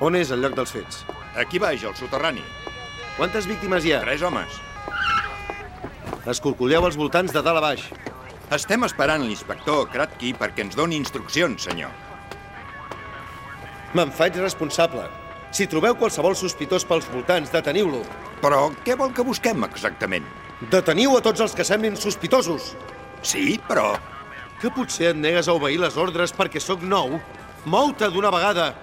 On és el lloc dels fets? Aquí baix, al soterrani. Quantes víctimes hi ha? Tres homes. Escorcolleu els voltants de dalt a baix. Estem esperant l'inspector Kratky perquè ens doni instruccions, senyor. Me'n faig responsable. Si trobeu qualsevol sospitós pels voltants, deteniu-lo. Però què vol que busquem exactament? Deteniu a tots els que semblin sospitosos. Sí, però... Que potser et negues a obeir les ordres perquè sóc nou? Mou-te d'una vegada!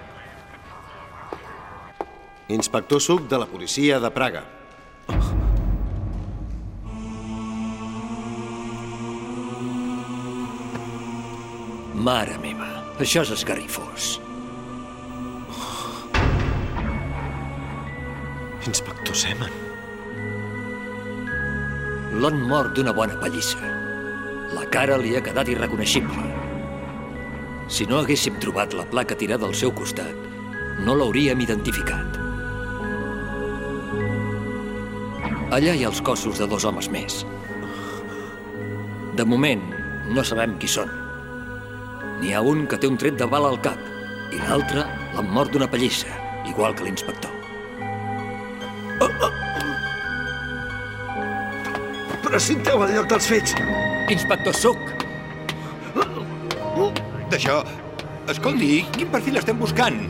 Inspector Suc de la policia de Praga. Mare meva, això és esgarrifós. Inspector Seman. L'han mort d'una bona pallissa. La cara li ha quedat irreconeixible. Si no haguéssim trobat la placa tirada al seu costat, no l'hauríem identificat. Allà hi ha els cossos de dos homes més. De moment, no sabem qui són. N'hi ha un que té un tret de bala al cap i l'altre l'han mort d'una pallissa, igual que l'inspector. Precinteu el lloc dels fets. Inspector Suc! D'això... Escolti, quin perfil estem buscant?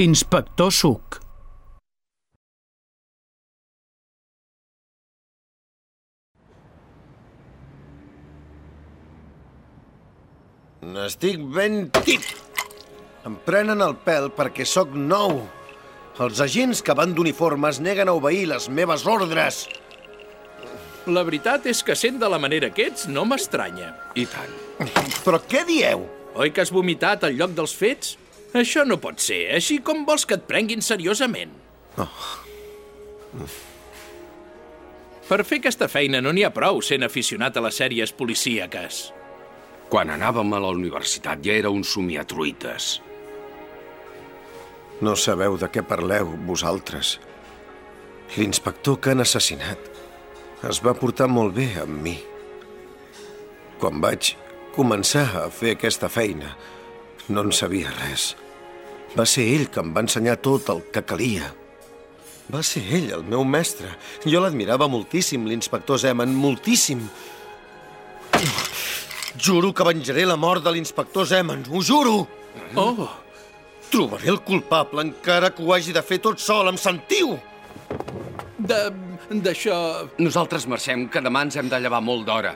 Inspector Suc. N'estic ben tip. Em prenen el pèl perquè sóc nou. Els agents que van d'uniforme es neguen a obeir les meves ordres. La veritat és que sent de la manera que ets no m'estranya. I tant. Però què dieu? Oi que has vomitat al lloc dels fets? Això no pot ser, així com vols que et prenguin seriosament. Per fer aquesta feina no n'hi ha prou sent aficionat a les sèries policíaques. Quan anàvem a la universitat ja era un somiatruites. No sabeu de què parleu, vosaltres. L'inspector que han assassinat es va portar molt bé amb mi. Quan vaig començar a fer aquesta feina, no en sabia res. Va ser ell que em va ensenyar tot el que calia. Va ser ell, el meu mestre. Jo l'admirava moltíssim, l'inspector Zeman, moltíssim. Juro que venjaré la mort de l'inspector Zeman, ho juro! Oh, Trobaré el culpable encara que ho hagi de fer tot sol, em sentiu? de... d'això... Nosaltres marxem, que demà ens hem de llevar molt d'hora.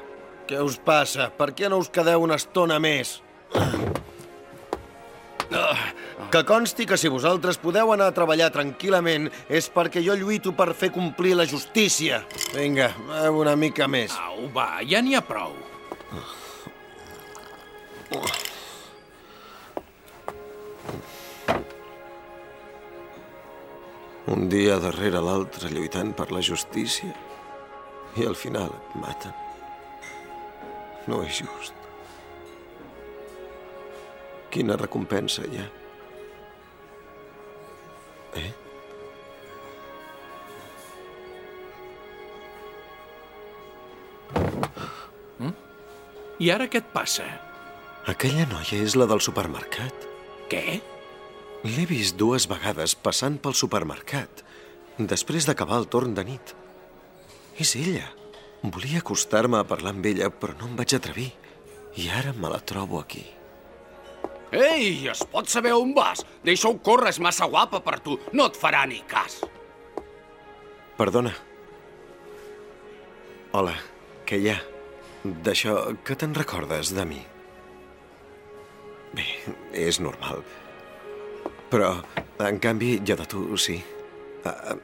Què us passa? Per què no us quedeu una estona més? Que consti que si vosaltres podeu anar a treballar tranquil·lament és perquè jo lluito per fer complir la justícia. Vinga, beu una mica més. Au, va, ja n'hi ha prou. Un dia darrere l'altre lluitant per la justícia i al final et maten. No és just. Quina recompensa hi ha? Eh? I ara què et passa? Aquella noia és la del supermercat. Què? L'he vist dues vegades passant pel supermercat, després d'acabar el torn de nit. És ella. Volia acostar-me a parlar amb ella, però no em vaig atrevir. I ara me la trobo aquí. Ei, es pot saber on vas? Deixa-ho córrer, és massa guapa per tu. No et farà ni cas. Perdona. Hola, què hi ha? D'això, que te'n recordes de mi? Bé, és normal. Però, en canvi, jo de tu sí. Uh,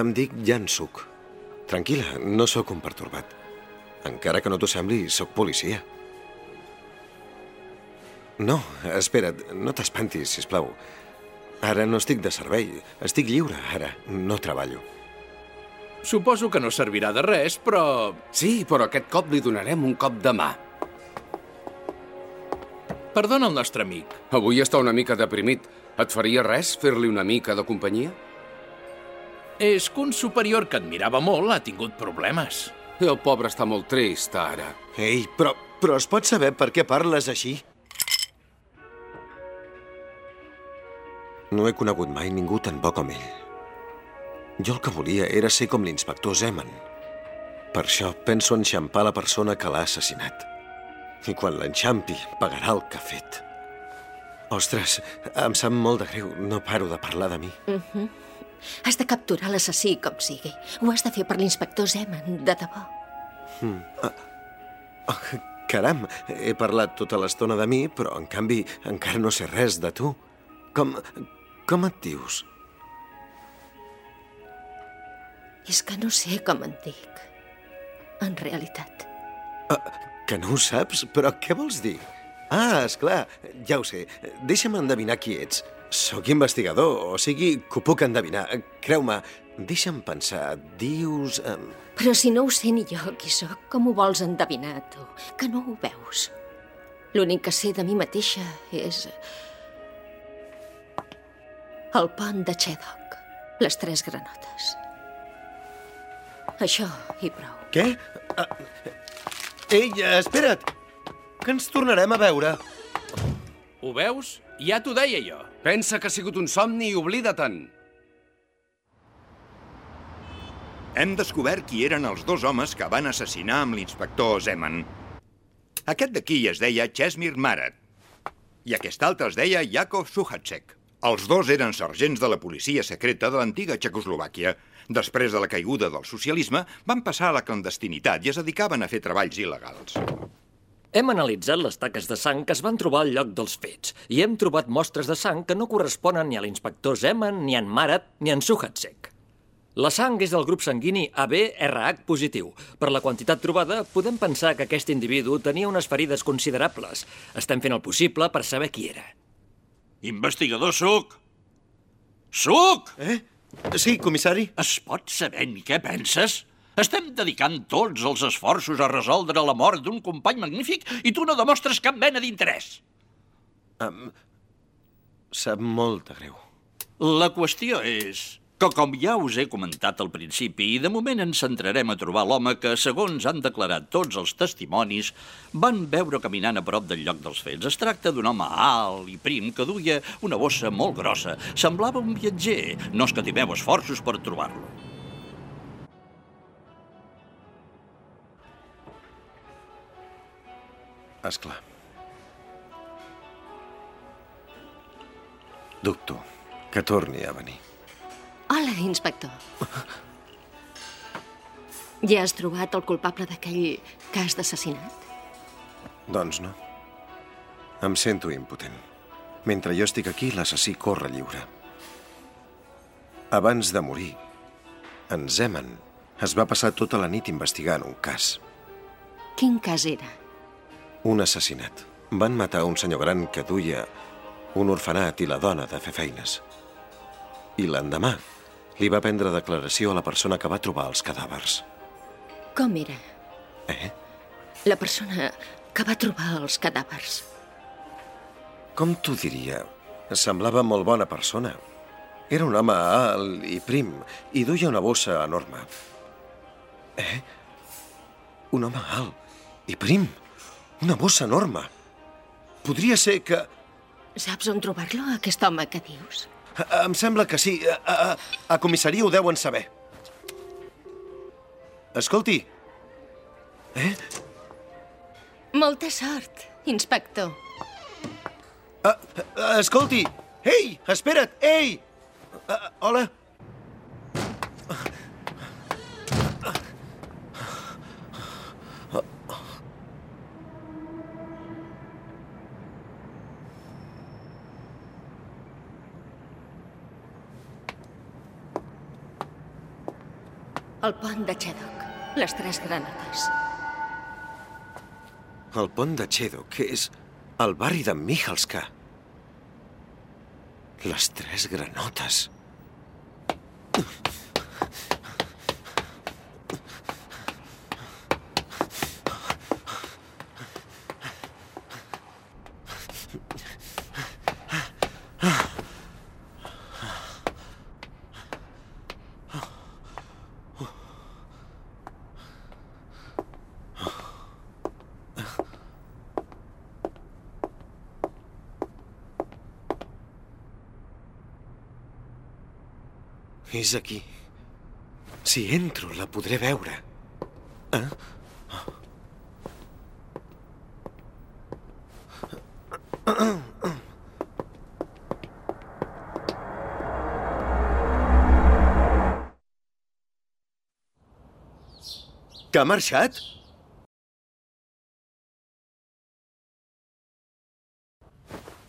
em dic Jan Suk. Tranquil·la, no sóc un pertorbat. Encara que no t'ho sembli, sóc policia. No, espera't, no t'espantis, si plau. Ara no estic de servei. Estic lliure, ara. No treballo. Suposo que no servirà de res, però... Sí, però aquest cop li donarem un cop de mà. Perdona el nostre amic. Avui està una mica deprimit. Et faria res fer-li una mica de companyia? És que un superior que admirava molt ha tingut problemes. El pobre està molt trist, ara. Ei, però, però es pot saber per què parles així? No he conegut mai ningú tan bo com ell. Jo el que volia era ser com l'inspector Zeman. Per això penso enxampar la persona que l'ha assassinat. I quan l'enxampi, pagarà el que ha fet. Ostres, em sap molt de greu. No paro de parlar de mi. Has de capturar l'assassí com sigui. Ho has de fer per l'inspector Zeman, de debò. Oh, caram, he parlat tota l'estona de mi, però en canvi encara no sé res de tu. Com, com et dius? És que no sé com en dic. En realitat. Que no ho saps? Però què vols dir? Ah, és clar, ja ho sé. Deixa'm endevinar qui ets. Sóc investigador, o sigui, que ho puc endevinar. Creu-me, deixa'm pensar. Dius... Um, Però si no ho sé ni jo qui sóc, com ho vols endevinar, tu? Que no ho veus. L'únic que sé de mi mateixa és... El pont de Chedok. Les tres granotes. Això i prou. què? Uh, ei, espera't! Que ens tornarem a veure. Ho veus? Ja t'ho deia jo. Pensa que ha sigut un somni i oblida-te'n. Hem descobert qui eren els dos homes que van assassinar amb l'inspector Zeman. Aquest d'aquí es deia Chesmir Marat i aquest altre es deia Yakov Suhacek. Els dos eren sergents de la policia secreta de l'antiga Txecoslovàquia. Després de la caiguda del socialisme, van passar a la clandestinitat i es dedicaven a fer treballs il·legals. Hem analitzat les taques de sang que es van trobar al lloc dels fets i hem trobat mostres de sang que no corresponen ni a l'inspector Zeman, ni a en Marat, ni a en Suhatsek. La sang és del grup sanguini AB-RH positiu. Per la quantitat trobada, podem pensar que aquest individu tenia unes ferides considerables. Estem fent el possible per saber qui era. Investigador Suc! Suc! Eh? Sí, comissari? Es pot saber en què penses? Estem dedicant tots els esforços a resoldre la mort d'un company magnífic i tu no demostres cap mena d'interès. Um, sap molt de greu. La qüestió és que, com ja us he comentat al principi, i de moment ens centrarem a trobar l'home que, segons han declarat tots els testimonis, van veure caminant a prop del lloc dels fets. Es tracta d'un home alt i prim que duia una bossa molt grossa. Semblava un viatger. No escatimeu esforços per trobar-lo. És clar. Dubto que torni a venir. Hola, inspector. Ja has trobat el culpable d'aquell cas d'assassinat? Doncs no. Em sento impotent. Mentre jo estic aquí, l'assassí corre lliure. Abans de morir, en Zeman es va passar tota la nit investigant un cas. Quin cas era? Un assassinat. Van matar un senyor gran que duia un orfenat i la dona de fer feines. I l'endemà li va prendre declaració a la persona que va trobar els cadàvers. Com era? Eh? La persona que va trobar els cadàvers. Com t'ho diria? Semblava molt bona persona. Era un home alt i prim i duia una bossa enorme. Eh? Un home alt i prim. Una bossa enorme. Podria ser que... Saps on trobar-lo, aquest home que dius? Em sembla que sí. A, a, a comissaria ho deuen saber. Escolti. Eh? Molta sort, inspector. Uh, uh, escolti! Ei, espera't! Ei! Uh, hola? El pont de Chedok. Les tres granotes. El pont de Chedo, que és el barri de Mihalska. Les tres granotes. És aquí. Si entro, la podré veure. Eh? Que ha marxat?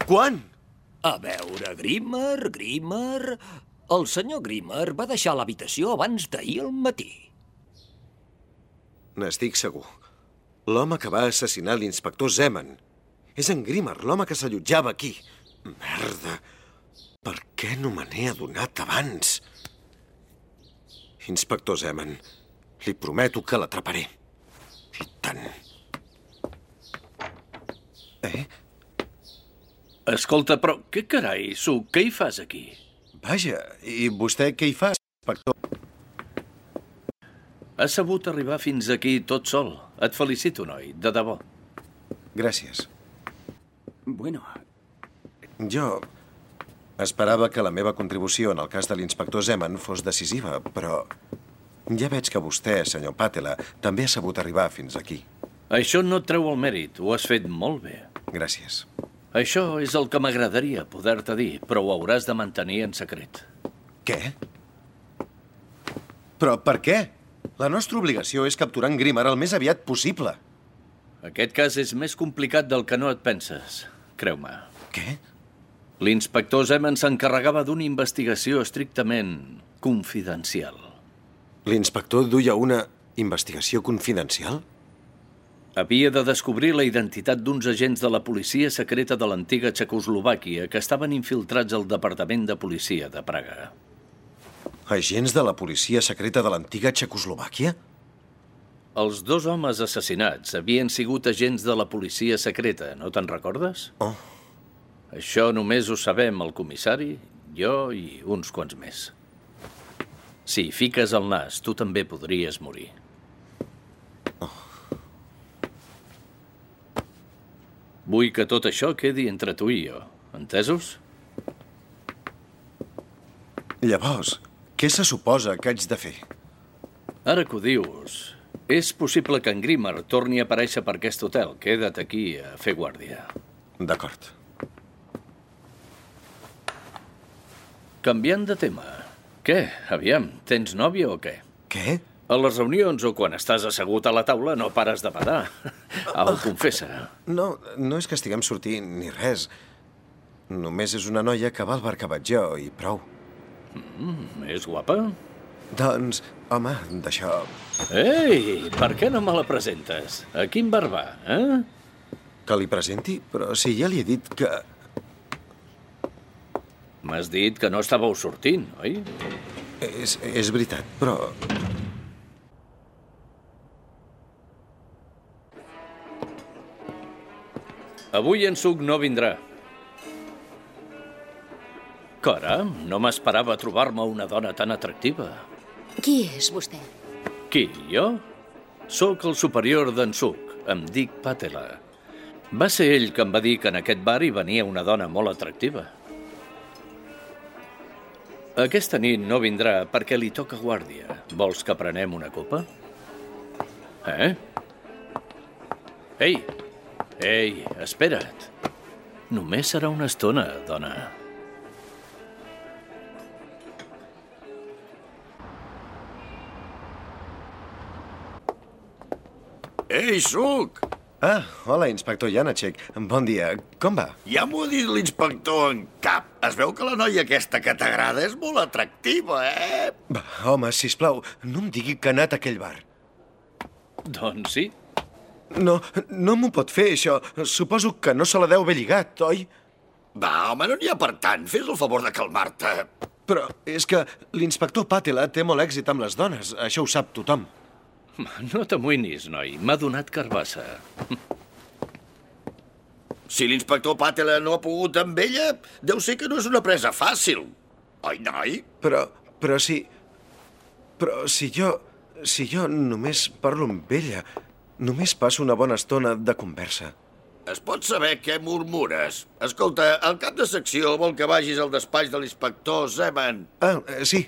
Quan? A veure, Grimmer, Grimmer... El senyor Grimmer va deixar l'habitació abans d'ahir al matí. N'estic segur. L'home que va assassinar l'inspector Zeman. És en Grimmer, l'home que s'allotjava aquí. Merda. Per què no me n'he adonat abans? Inspector Zeman, li prometo que l'atraparé. I tant. Eh? Escolta, però què carai, Su, què hi fas aquí? Vaja, i vostè què hi fa, inspector? Has sabut arribar fins aquí tot sol. Et felicito, noi, de debò. Gràcies. Bueno, Jo esperava que la meva contribució en el cas de l'inspector Zeman fos decisiva, però ja veig que vostè, senyor Patela, també ha sabut arribar fins aquí. Això no et treu el mèrit. Ho has fet molt bé. Gràcies. Això és el que m'agradaria poder-te dir, però ho hauràs de mantenir en secret. Què? Però per què? La nostra obligació és capturar en Grimmer el més aviat possible. Aquest cas és més complicat del que no et penses. Creu-me. Què? L'inspector Zeman s'encarregava d'una investigació estrictament confidencial. L'inspector duia una investigació confidencial? Havia de descobrir la identitat d'uns agents de la policia secreta de l'antiga Txecoslovàquia que estaven infiltrats al Departament de Policia de Praga. Agents de la policia secreta de l'antiga Txecoslovàquia? Els dos homes assassinats havien sigut agents de la policia secreta, no te'n recordes? Oh, Això només ho sabem el comissari, jo i uns quants més. Si fiques el nas, tu també podries morir. Vull que tot això quedi entre tu i jo. Entesos? llavors, què se suposa que haig de fer? Ara que ho dius, és possible que en Grimmer torni a aparèixer per aquest hotel. Queda't aquí a fer guàrdia. D'acord. Canviant de tema. Què? Aviam, tens nòvia o què? Què? A les reunions o quan estàs assegut a la taula no pares de badar. Au, confessa. No, no és que estiguem sortint ni res. Només és una noia que va al bar que vaig jo i prou. És guapa? Doncs, home, d'això... Ei, per què no me la presentes? A quin bar va, eh? Que li presenti? Però si ja li he dit que... M'has dit que no estàveu sortint, oi? És, és veritat, però... Avui en Suc no vindrà. Caram, no m'esperava trobar-me una dona tan atractiva. Qui és vostè? Qui, jo? Sóc el superior d'en Suc. Em dic Patela. Va ser ell que em va dir que en aquest bar hi venia una dona molt atractiva. Aquesta nit no vindrà perquè li toca guàrdia. Vols que prenem una copa? Eh? Ei! Ei, espera't. Només serà una estona, dona. Ei, Suc! Ah, hola, inspector Janacek. Bon dia. Com va? Ja m'ho ha dit l'inspector en cap. Es veu que la noia aquesta que t'agrada és molt atractiva, eh? Va, home, si plau, no em digui que ha anat a aquell bar. Doncs sí. No, no m'ho pot fer, això. Suposo que no se la deu haver lligat, oi? Va, home, no n'hi ha per tant. Fes el favor de calmar-te. Però és que l'inspector Patela té molt èxit amb les dones. Això ho sap tothom. No t'amoïnis, noi. M'ha donat carbassa. Si l'inspector Patela no ha pogut amb ella, deu ser que no és una presa fàcil. Oi, noi? Però, però si... Però si jo... Si jo només parlo amb ella, només passo una bona estona de conversa. Es pot saber què murmures. Escolta, el cap de secció vol que vagis al despatx de l'inspector Zeman. Ah, eh, sí.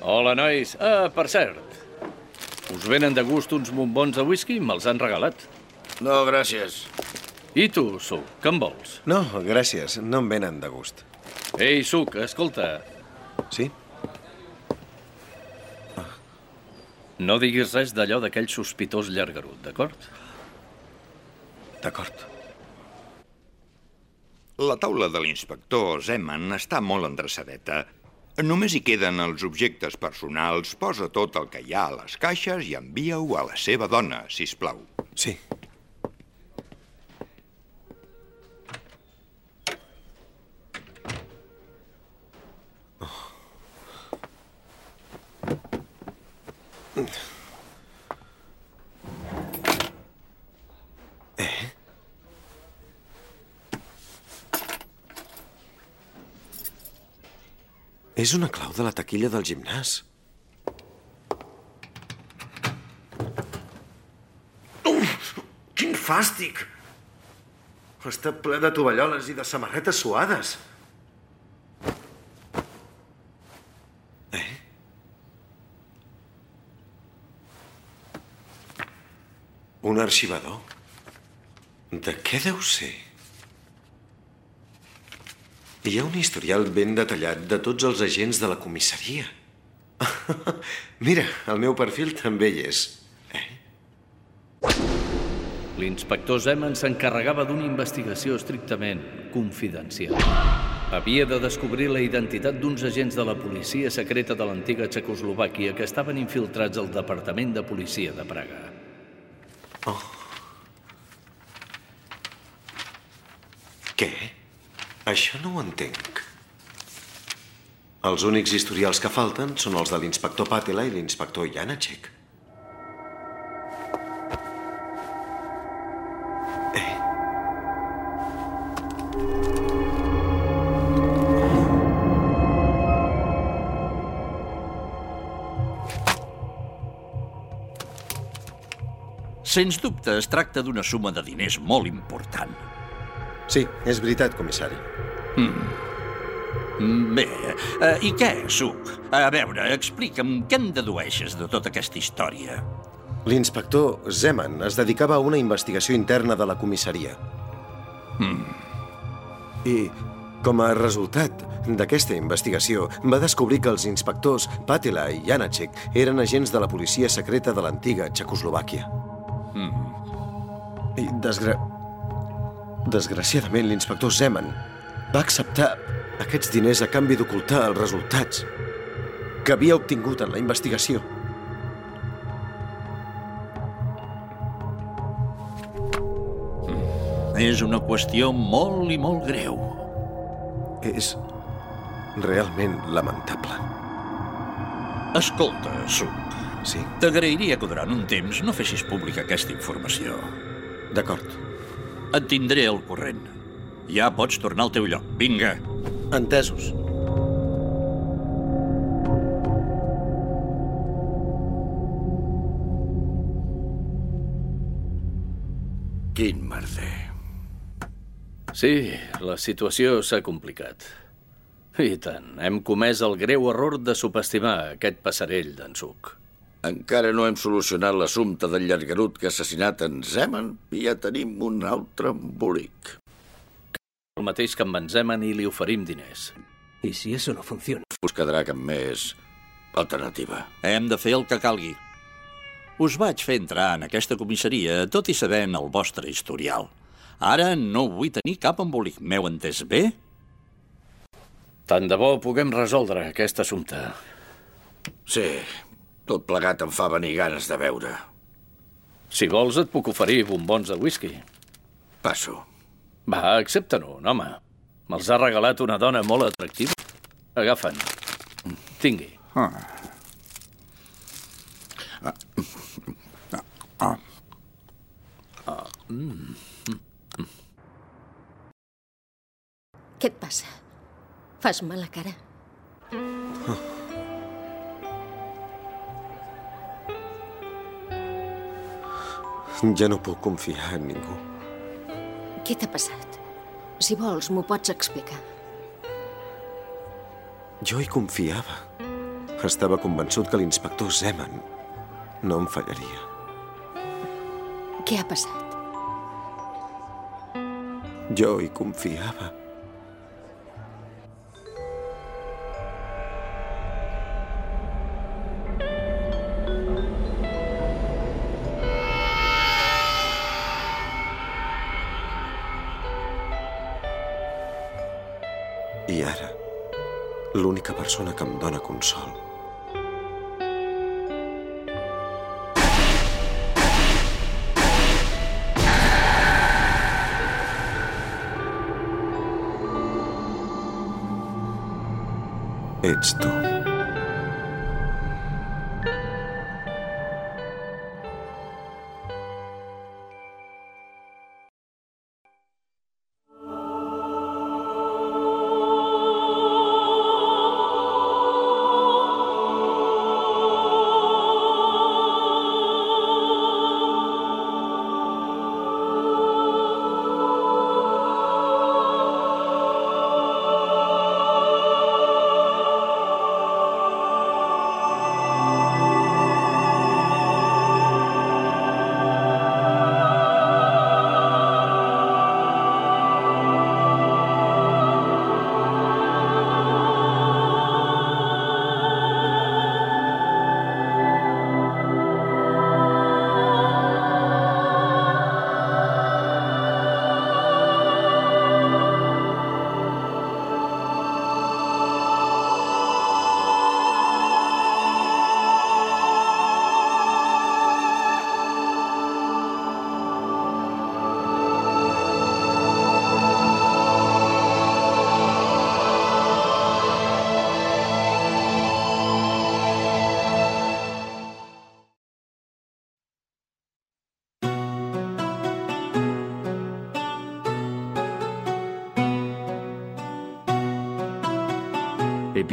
Hola, nois. Ah, per cert, us venen de gust uns bombons de whisky? Me'ls han regalat. No, gràcies. I tu, Suc, què en vols? No, gràcies. No em venen de gust. Ei, Suc, escolta, Sí? No diguis res d'allò d'aquell sospitós llargarut, d'acord? D'acord. La taula de l'inspector Zeman està molt endreçadeta. Només hi queden els objectes personals, posa tot el que hi ha a les caixes i envia-ho a la seva dona, si plau. Sí. És una clau de la taquilla del gimnàs. Uf, quin fàstic! Està ple de tovalloles i de samarretes suades. Eh? Un arxivador? De què deu ser? Hi ha un historial ben detallat de tots els agents de la comissaria. Mira, el meu perfil també hi és. Eh? L'inspector Zeman s'encarregava d'una investigació estrictament confidencial. Havia de descobrir la identitat d'uns agents de la policia secreta de l'antiga Txecoslovàquia que estaven infiltrats al Departament de Policia de Praga. Què? Això no ho entenc. Els únics historials que falten són els de l'inspector Patela i l'inspector Janacek. Eh? Sens dubte, es tracta d'una suma de diners molt important. Sí, és veritat, comissari. Bé, eh, i què, Suc? A veure, explica'm què en dedueixes de tota aquesta història. L'inspector Zeman es dedicava a una investigació interna de la comissaria. I, com a resultat d'aquesta investigació, va descobrir que els inspectors Patela i Janacek eren agents de la policia secreta de l'antiga Txecoslovàquia. I desgra... Desgraciadament, l'inspector Zeman va acceptar aquests diners a canvi d'ocultar els resultats que havia obtingut en la investigació. És una qüestió molt i molt greu. És realment lamentable. Escolta, Suc, Sí, t'agrairia que durant un temps no fessis pública aquesta informació. d'acord. Et tindré al corrent. Ja pots tornar al teu lloc. Vinga. Entesos. Quin merder. Sí, la situació s'ha complicat. I tant, hem comès el greu error de subestimar aquest passarell d'en Suc. Encara no hem solucionat l'assumpte del llargarut que ha assassinat en Zeman i ja tenim un altre embolic. El mateix que amb en Zeman i li oferim diners. ¿Y si eso no funciona? Us quedarà cap més alternativa. Hem de fer el que calgui. Us vaig fer entrar en aquesta comissaria tot i sabent el vostre historial. Ara no vull tenir cap embolic. M'heu entès bé? Tant de bo puguem resoldre aquest assumpte. Sí, tot plegat em fa venir ganes de veure. Si vols, et puc oferir bombons de whisky. Passo. Va, accepta-ne un, home. Me'ls ha regalat una dona molt atractiva. Agafa'n. Tingui. Què et passa? Fas mala cara. Ja no puc confiar en ningú. Què t'ha passat? Si vols, m'ho pots explicar. Jo hi confiava. Estava convençut que l'inspector Zeman no em fallaria. Què ha passat? Jo hi confiava. Persona que em dóna consol ets tu.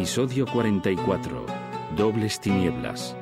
Episodio 44. Dobles tinieblas.